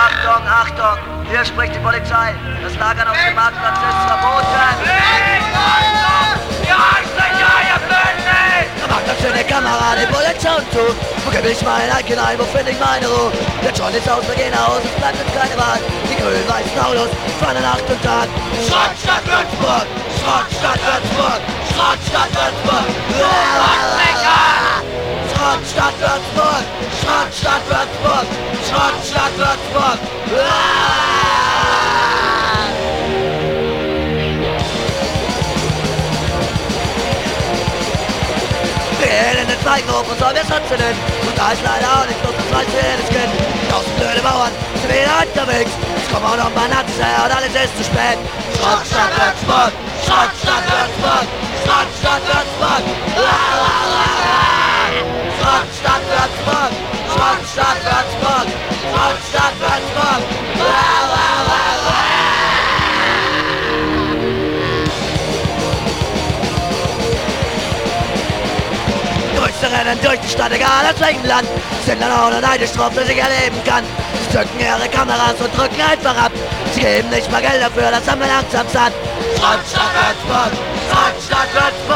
Achtung, Achtung, hier spricht die Polizei. Das Lagern auf dem Marktplatz ist verboten. Da macht das schöne Kamera die Polizei zu. Wo gebe ich mein Icon ein, wo finde ich meine Ruhe? Der John ist aus, wir gehen aus, es bleibt uns keine Wahl. Die grün-weißen Autos fahren Nacht und Tag. Schrott statt Würzburg, Schrott statt Würzburg, Schrott statt Würzburg. Schrott statt Würzburg, Schrott statt Würzburg, Würzburg. Wir in den Zweighof sollen wir nennen. Und da ist leider auch nicht bloß das weiße Kind. Tausend blöde Bauern sind wieder unterwegs. Es kommen auch noch mal Nazis her und alles ist zu spät. Schrott statt Würzburg, Größte rennen durch die Stadt, egal aus welchem Land. Sind dann auch nur neidisch drauf, dass ich erleben kann. Sie zücken ihre Kameras und drücken einfach ab. Sie geben nicht mal Geld dafür, das haben wir langsam satt. Statt Würzburg, Schrott statt Würzburg,